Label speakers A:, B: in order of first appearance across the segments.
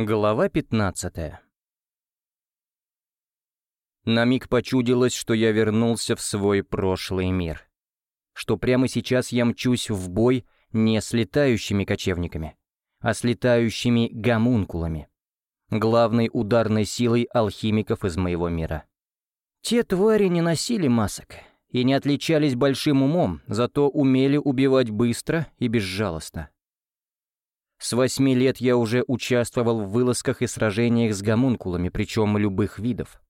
A: Глава 15 На миг почудилось, что я вернулся в свой прошлый мир. Что прямо сейчас я мчусь в бой не с летающими кочевниками, а с летающими гомункулами, главной ударной силой алхимиков из моего мира. Те твари не носили масок и не отличались большим умом, зато умели убивать быстро и безжалостно. С восьми лет я уже участвовал в вылазках и сражениях с гомункулами, причем любых видов.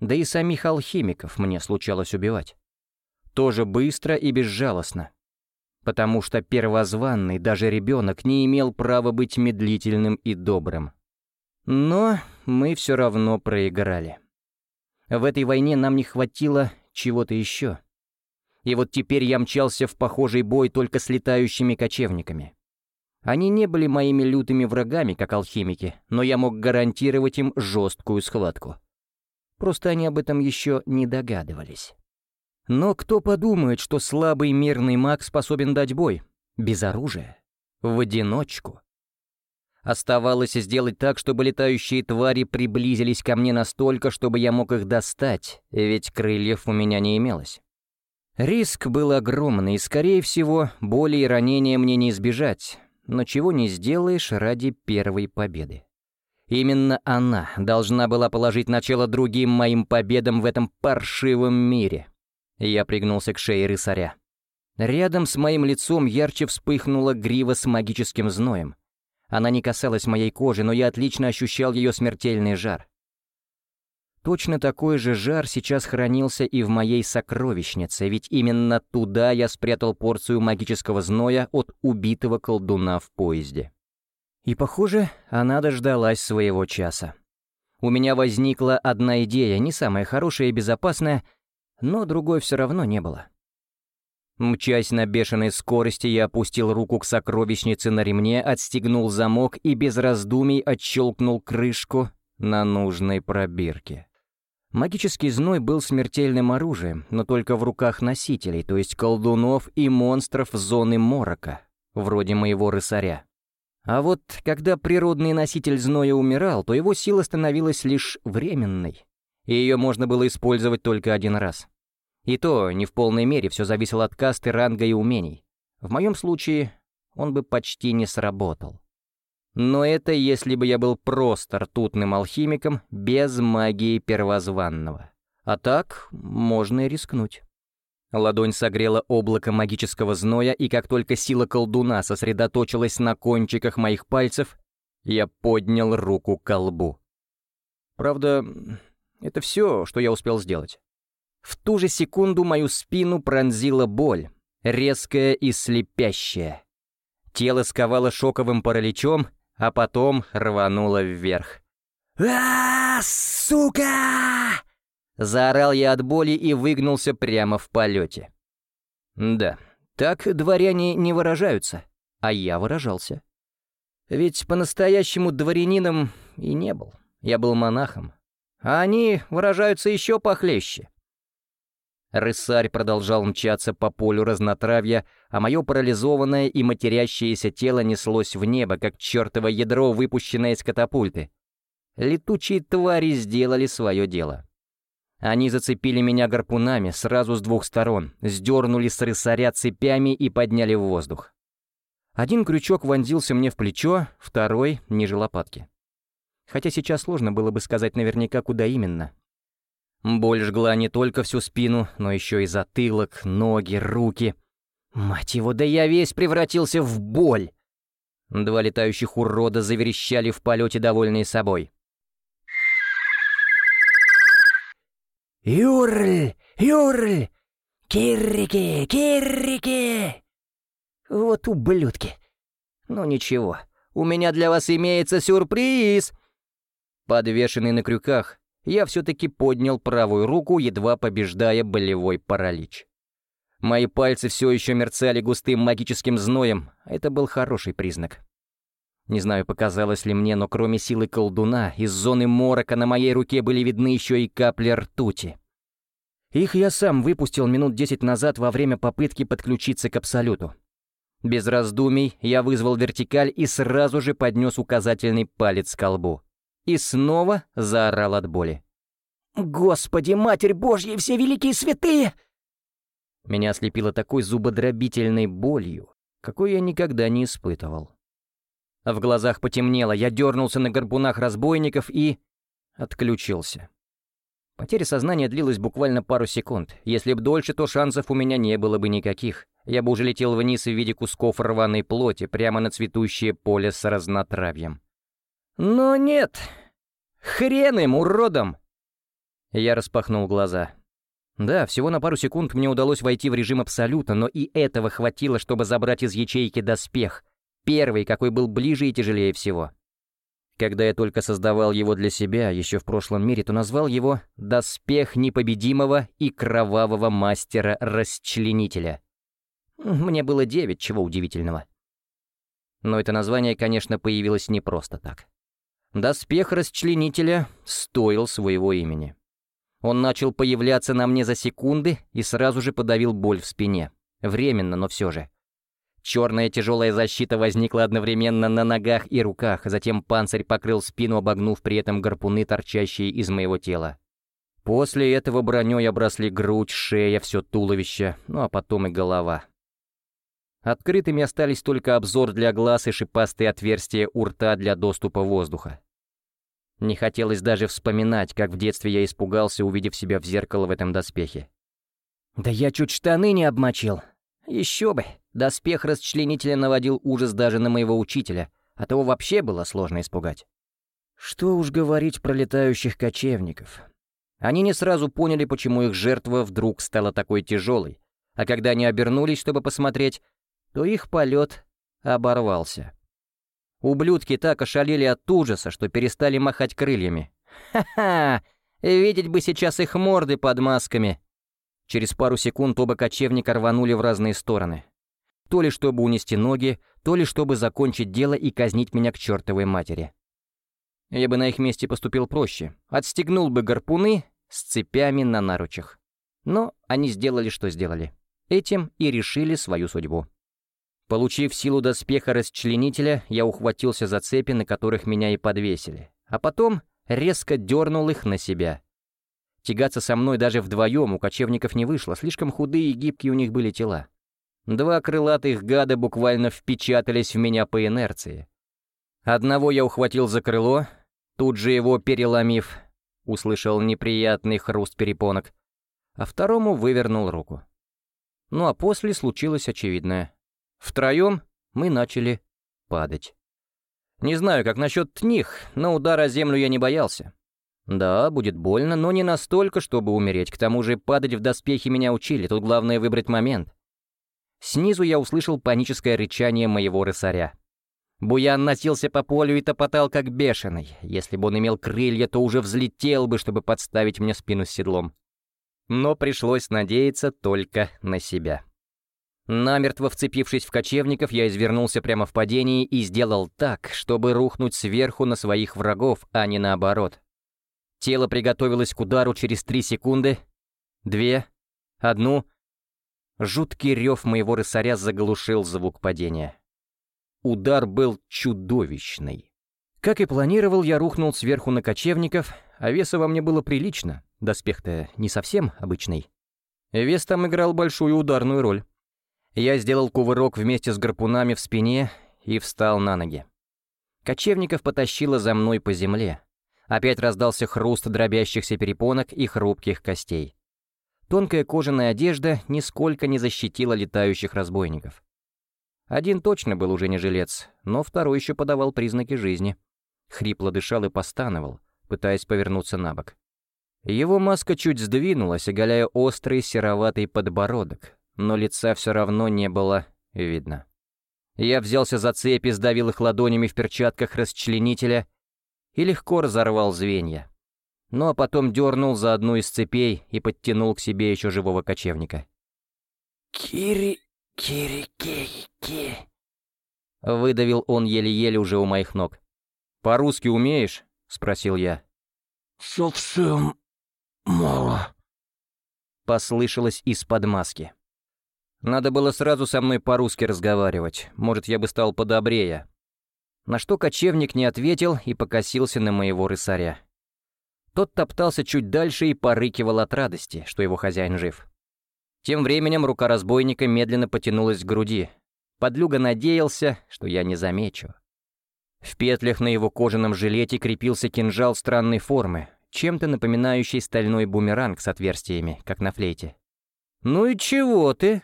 A: Да и самих алхимиков мне случалось убивать. Тоже быстро и безжалостно. Потому что первозванный, даже ребенок, не имел права быть медлительным и добрым. Но мы все равно проиграли. В этой войне нам не хватило чего-то еще. И вот теперь я мчался в похожий бой только с летающими кочевниками. Они не были моими лютыми врагами, как алхимики, но я мог гарантировать им жесткую схватку. Просто они об этом еще не догадывались. Но кто подумает, что слабый мирный маг способен дать бой? Без оружия? В одиночку? Оставалось сделать так, чтобы летающие твари приблизились ко мне настолько, чтобы я мог их достать, ведь крыльев у меня не имелось. Риск был огромный, и, скорее всего, боли и ранения мне не избежать, но чего не сделаешь ради первой победы. Именно она должна была положить начало другим моим победам в этом паршивом мире. Я пригнулся к шее рысаря. Рядом с моим лицом ярче вспыхнула грива с магическим зноем. Она не касалась моей кожи, но я отлично ощущал ее смертельный жар. Точно такой же жар сейчас хранился и в моей сокровищнице, ведь именно туда я спрятал порцию магического зноя от убитого колдуна в поезде. И, похоже, она дождалась своего часа. У меня возникла одна идея, не самая хорошая и безопасная, но другой все равно не было. Мчась на бешеной скорости, я опустил руку к сокровищнице на ремне, отстегнул замок и без раздумий отщелкнул крышку на нужной пробирке. Магический зной был смертельным оружием, но только в руках носителей, то есть колдунов и монстров зоны морока, вроде моего рысаря. А вот когда природный носитель зноя умирал, то его сила становилась лишь временной, и ее можно было использовать только один раз. И то не в полной мере, все зависело от касты, ранга и умений. В моем случае он бы почти не сработал. Но это если бы я был просто ртутным алхимиком без магии первозванного. А так можно и рискнуть. Ладонь согрела облако магического зноя, и как только сила колдуна сосредоточилась на кончиках моих пальцев, я поднял руку к колбу. Правда, это все, что я успел сделать. В ту же секунду мою спину пронзила боль, резкая и слепящая. Тело сковало шоковым параличом, а потом рванула вверх. а, сука!» Заорал я от боли и выгнулся прямо в полете. Да, так дворяне не выражаются, а я выражался. Ведь по-настоящему дворянином и не был, я был монахом. А они выражаются еще похлеще. Рысарь продолжал мчаться по полю разнотравья, а мое парализованное и матерящееся тело неслось в небо, как чертово ядро, выпущенное из катапульты. Летучие твари сделали свое дело. Они зацепили меня гарпунами сразу с двух сторон, сдернули с рысаря цепями и подняли в воздух. Один крючок вонзился мне в плечо, второй — ниже лопатки. Хотя сейчас сложно было бы сказать наверняка, куда именно. Боль жгла не только всю спину, но еще и затылок, ноги, руки. Мать его, да я весь превратился в боль! Два летающих урода заверещали в полете, довольные собой. «Юрль! Юрль! Киррики! Киррики!» «Вот ублюдки! Ну ничего, у меня для вас имеется сюрприз!» Подвешенный на крюках, я все-таки поднял правую руку, едва побеждая болевой паралич. Мои пальцы все еще мерцали густым магическим зноем, это был хороший признак. Не знаю, показалось ли мне, но кроме силы колдуна, из зоны морока на моей руке были видны еще и капли ртути. Их я сам выпустил минут десять назад во время попытки подключиться к Абсолюту. Без раздумий я вызвал вертикаль и сразу же поднес указательный палец к колбу. И снова заорал от боли.
B: «Господи, Матерь Божья, все великие святые!»
A: Меня ослепило такой зубодробительной болью, какой я никогда не испытывал. В глазах потемнело, я дернулся на горбунах разбойников и... отключился. Потеря сознания длилась буквально пару секунд. Если б дольше, то шансов у меня не было бы никаких. Я бы уже летел вниз в виде кусков рваной плоти прямо на цветущее поле с разнотравьем. Но нет. Хрен им, уродом! Я распахнул глаза. Да, всего на пару секунд мне удалось войти в режим абсолюта, но и этого хватило, чтобы забрать из ячейки доспех. Первый, какой был ближе и тяжелее всего. Когда я только создавал его для себя, еще в прошлом мире, то назвал его «Доспех непобедимого и кровавого мастера-расчленителя». Мне было девять, чего удивительного. Но это название, конечно, появилось не просто так. Доспех расчленителя стоил своего имени. Он начал появляться на мне за секунды и сразу же подавил боль в спине. Временно, но все же. Черная тяжелая защита возникла одновременно на ногах и руках, затем панцирь покрыл спину, обогнув при этом гарпуны, торчащие из моего тела. После этого броней обросли грудь, шея, все туловище, ну а потом и голова. Открытыми остались только обзор для глаз и шипастые отверстия у рта для доступа воздуха. Не хотелось даже вспоминать, как в детстве я испугался, увидев себя в зеркало в этом доспехе. «Да я чуть штаны не обмочил. Еще бы!» Доспех расчленителя наводил ужас даже на моего учителя, а того вообще было сложно испугать. Что уж говорить про летающих кочевников. Они не сразу поняли, почему их жертва вдруг стала такой тяжелой, а когда они обернулись, чтобы посмотреть, то их полет оборвался. Ублюдки так ошалели от ужаса, что перестали махать крыльями. Ха-ха! Видеть бы сейчас их морды под масками. Через пару секунд оба кочевника рванули в разные стороны. То ли чтобы унести ноги, то ли чтобы закончить дело и казнить меня к чертовой матери. Я бы на их месте поступил проще. Отстегнул бы гарпуны с цепями на наручах. Но они сделали, что сделали. Этим и решили свою судьбу. Получив силу доспеха расчленителя, я ухватился за цепи, на которых меня и подвесили. А потом резко дернул их на себя. Тягаться со мной даже вдвоем у кочевников не вышло, слишком худые и гибкие у них были тела. Два крылатых гада буквально впечатались в меня по инерции. Одного я ухватил за крыло, тут же его переломив, услышал неприятный хруст перепонок, а второму вывернул руку. Ну а после случилось очевидное. Втроем мы начали падать. Не знаю, как насчет них, но удара землю я не боялся. Да, будет больно, но не настолько, чтобы умереть. К тому же падать в доспехи меня учили, тут главное выбрать момент. Снизу я услышал паническое рычание моего рысаря. Буян носился по полю и топотал как бешеный. Если бы он имел крылья, то уже взлетел бы, чтобы подставить мне спину с седлом. Но пришлось надеяться только на себя. Намертво вцепившись в кочевников, я извернулся прямо в падении и сделал так, чтобы рухнуть сверху на своих врагов, а не наоборот. Тело приготовилось к удару через три секунды, две, одну — Жуткий рев моего рысаря заглушил звук падения. Удар был чудовищный. Как и планировал, я рухнул сверху на кочевников, а веса во мне было прилично, доспех-то не совсем обычный. Вес там играл большую ударную роль. Я сделал кувырок вместе с гарпунами в спине и встал на ноги. Кочевников потащило за мной по земле. Опять раздался хруст дробящихся перепонок и хрупких костей. Тонкая кожаная одежда нисколько не защитила летающих разбойников. Один точно был уже не жилец, но второй еще подавал признаки жизни. Хрипло дышал и постановал, пытаясь повернуться на бок. Его маска чуть сдвинулась, оголяя острый сероватый подбородок, но лица все равно не было видно. Я взялся за цепи, сдавил их ладонями в перчатках расчленителя и легко разорвал звенья ну а потом дернул за одну из цепей и подтянул к себе еще живого кочевника.
B: «Кири... Кири... Кири... Ки...»
A: Выдавил он еле-еле уже у моих ног. «По-русски умеешь?» — спросил я.
B: «Совсем мало», —
A: послышалось из-под маски. Надо было сразу со мной по-русски разговаривать, может, я бы стал подобрее. На что кочевник не ответил и покосился на моего рысаря. Тот топтался чуть дальше и порыкивал от радости, что его хозяин жив. Тем временем рука разбойника медленно потянулась к груди. Подлюга надеялся, что я не замечу. В петлях на его кожаном жилете крепился кинжал странной формы, чем-то напоминающий стальной бумеранг с отверстиями, как на флейте. «Ну и чего ты?»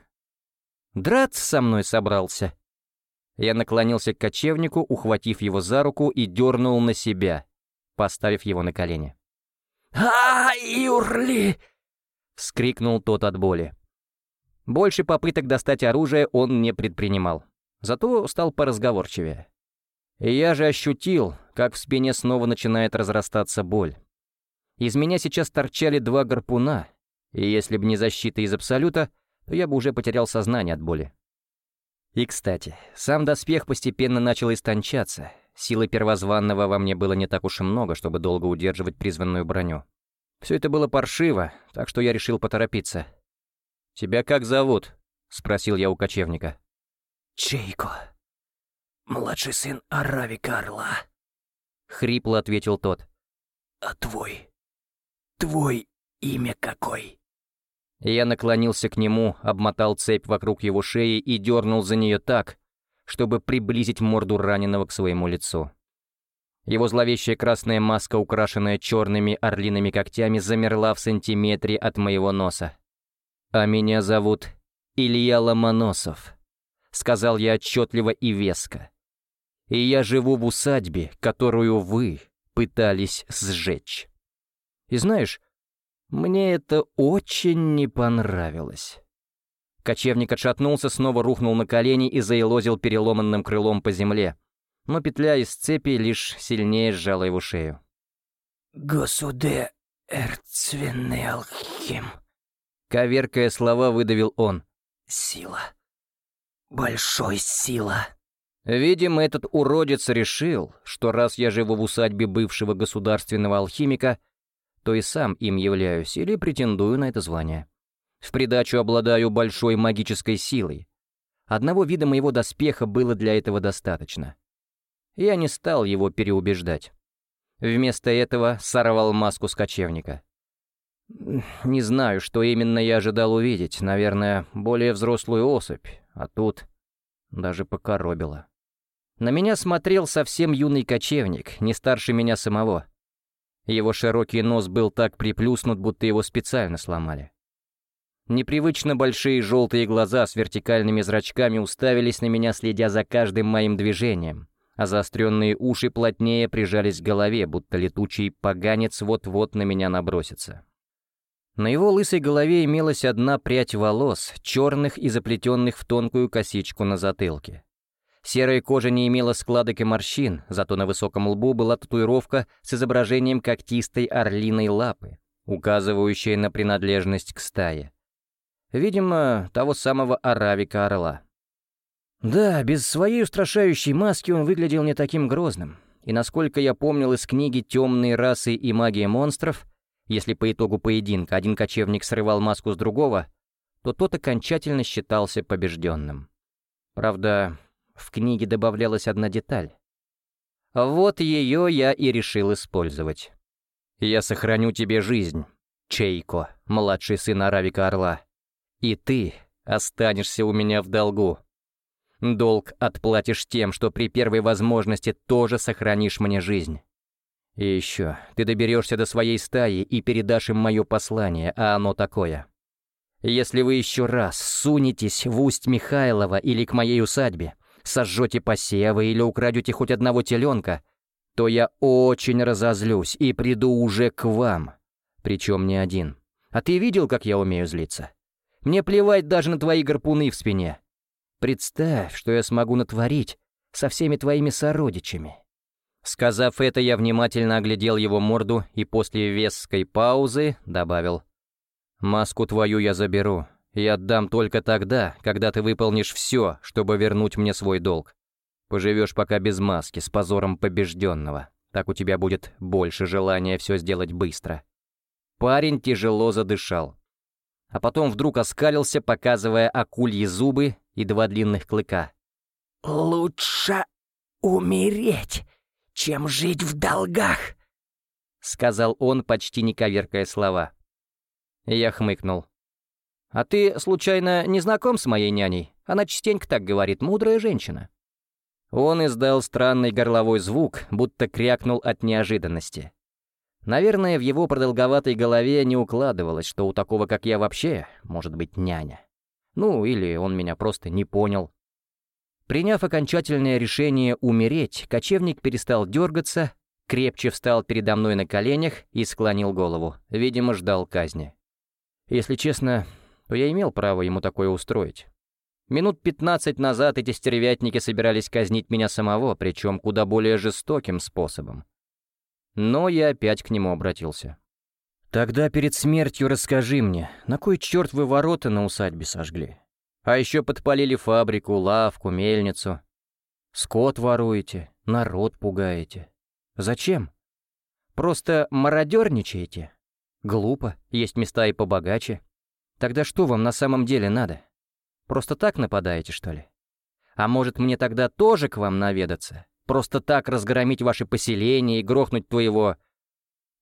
A: «Драться со мной собрался?» Я наклонился к кочевнику, ухватив его за руку и дернул на себя, поставив его на колени.
B: а Юрли!» — вскрикнул тот от боли.
A: Больше попыток достать оружие он не предпринимал, зато стал поразговорчивее. И я же ощутил, как в спине снова начинает разрастаться боль. Из меня сейчас торчали два гарпуна, и если бы не защита из Абсолюта, то я бы уже потерял сознание от боли. И, кстати, сам доспех постепенно начал истончаться. Силы первозванного во мне было не так уж и много, чтобы долго удерживать призванную броню. Все это было паршиво, так что я решил поторопиться. «Тебя как зовут?» — спросил я у кочевника.
B: «Чейко. Младший сын Арави Карла», —
A: хрипло ответил тот.
B: «А твой? Твой имя какой?»
A: Я наклонился к нему, обмотал цепь вокруг его шеи и дернул за нее так, чтобы приблизить морду раненого к своему лицу. Его зловещая красная маска, украшенная черными орлиными когтями, замерла в сантиметре от моего носа. «А меня зовут Илья Ломоносов», — сказал я отчетливо и веско. «И я живу в усадьбе, которую вы пытались сжечь. И знаешь, мне это очень не понравилось». Кочевник отшатнулся, снова рухнул на колени и заелозил переломанным крылом по земле, но петля из цепи лишь сильнее сжала его шею.
B: «Госуде эрцвенный алхим»,
A: Коверкая слова, выдавил он.
B: «Сила. Большой сила».
A: Видимо, этот уродец решил, что раз я живу в усадьбе бывшего государственного алхимика, то и сам им являюсь или претендую на это звание. В придачу обладаю большой магической силой. Одного вида моего доспеха было для этого достаточно. Я не стал его переубеждать. Вместо этого сорвал маску с кочевника. Не знаю, что именно я ожидал увидеть. Наверное, более взрослую особь. А тут даже покоробило. На меня смотрел совсем юный кочевник, не старше меня самого. Его широкий нос был так приплюснут, будто его специально сломали. Непривычно большие желтые глаза с вертикальными зрачками уставились на меня, следя за каждым моим движением, а заостренные уши плотнее прижались к голове, будто летучий поганец вот-вот на меня набросится. На его лысой голове имелась одна прядь волос, черных и заплетенных в тонкую косичку на затылке. Серая кожа не имела складок и морщин, зато на высоком лбу была татуировка с изображением когтистой орлиной лапы, указывающая на принадлежность к стае. Видимо, того самого аравика орла. Да, без своей устрашающей маски он выглядел не таким грозным. И насколько я помнил из книги «Темные расы и магия монстров», если по итогу поединка один кочевник срывал маску с другого, то тот окончательно считался побежденным. Правда, в книге добавлялась одна деталь. Вот ее я и решил использовать. «Я сохраню тебе жизнь, Чейко, младший сын Аравика Орла, и ты останешься у меня в долгу. Долг отплатишь тем, что при первой возможности тоже сохранишь мне жизнь. И еще, ты доберешься до своей стаи и передашь им мое послание, а оно такое. Если вы еще раз сунетесь в усть Михайлова или к моей усадьбе, сожжете посевы или украдете хоть одного теленка, то я очень разозлюсь и приду уже к вам. Причем не один. А ты видел, как я умею злиться? Мне плевать даже на твои гарпуны в спине. Представь, что я смогу натворить со всеми твоими сородичами. Сказав это, я внимательно оглядел его морду и после весской паузы добавил. «Маску твою я заберу и отдам только тогда, когда ты выполнишь все, чтобы вернуть мне свой долг. Поживешь пока без маски, с позором побежденного. Так у тебя будет больше желания все сделать быстро». Парень тяжело задышал. а потом вдруг оскалился, показывая акульи зубы и два длинных клыка.
B: «Лучше умереть, чем жить в долгах», —
A: сказал он, почти не коверкая слова. Я хмыкнул. «А ты, случайно, не знаком с моей няней? Она частенько так говорит, мудрая женщина». Он издал странный горловой звук, будто крякнул от неожиданности. Наверное, в его продолговатой голове не укладывалось, что у такого, как я, вообще может быть няня. Ну, или он меня просто не понял. Приняв окончательное решение умереть, кочевник перестал дергаться, крепче встал передо мной на коленях и склонил голову. Видимо, ждал казни. Если честно, то я имел право ему такое устроить. Минут пятнадцать назад эти стервятники собирались казнить меня самого, причем куда более жестоким способом. Но я опять к нему обратился. «Тогда перед смертью расскажи мне, на кой черт вы ворота на усадьбе сожгли? А еще подпалили фабрику, лавку, мельницу. Скот воруете, народ пугаете. Зачем? Просто мародерничаете? Глупо, есть места и побогаче. Тогда что вам на самом деле надо? Просто так нападаете, что ли? А может, мне тогда тоже к вам наведаться? Просто так разгромить ваши поселения и грохнуть твоего...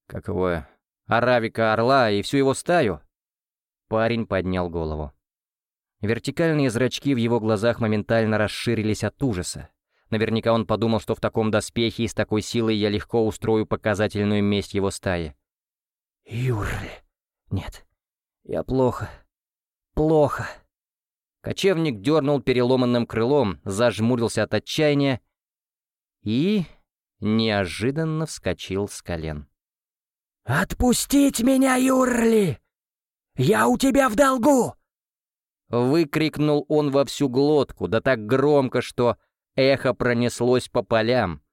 A: Как его... Аравика Орла и всю его стаю?» Парень поднял голову. Вертикальные зрачки в его глазах моментально расширились от ужаса. Наверняка он подумал, что в таком доспехе и с такой силой я легко устрою показательную месть его стаи. «Юрли, нет, я плохо, плохо». Кочевник дернул переломанным крылом, зажмурился от отчаяния и неожиданно вскочил с колен.
B: «Отпустить меня, Юрли! Я у тебя в долгу!»
A: Выкрикнул он во всю глотку, да так громко, что эхо пронеслось по полям,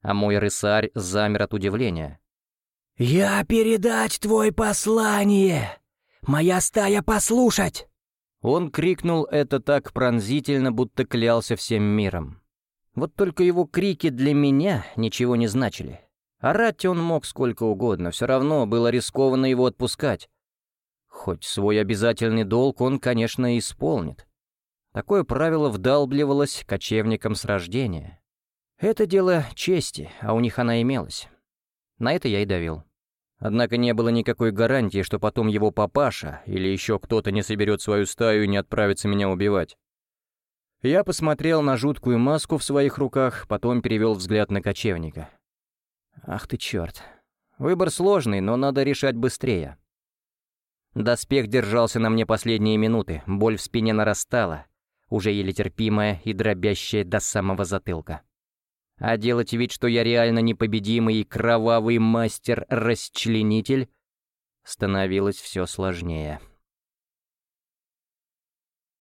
A: а мой рысарь замер от удивления.
B: «Я передать твой послание! Моя стая послушать!»
A: Он крикнул это так пронзительно, будто клялся всем миром. Вот только его крики для меня ничего не значили. Орать он мог сколько угодно, все равно было рискованно его отпускать. Хоть свой обязательный долг он, конечно, исполнит. Такое правило вдалбливалось кочевникам с рождения. Это дело чести, а у них она имелась. На это я и давил. Однако не было никакой гарантии, что потом его папаша или еще кто-то не соберет свою стаю и не отправится меня убивать. Я посмотрел на жуткую маску в своих руках, потом перевел взгляд на кочевника. Ах ты черт. Выбор сложный, но надо решать быстрее. Доспех держался на мне последние минуты, боль в спине нарастала, уже еле терпимая и дробящая до самого затылка. А делать вид, что я реально непобедимый и кровавый мастер-расчленитель, становилось все сложнее.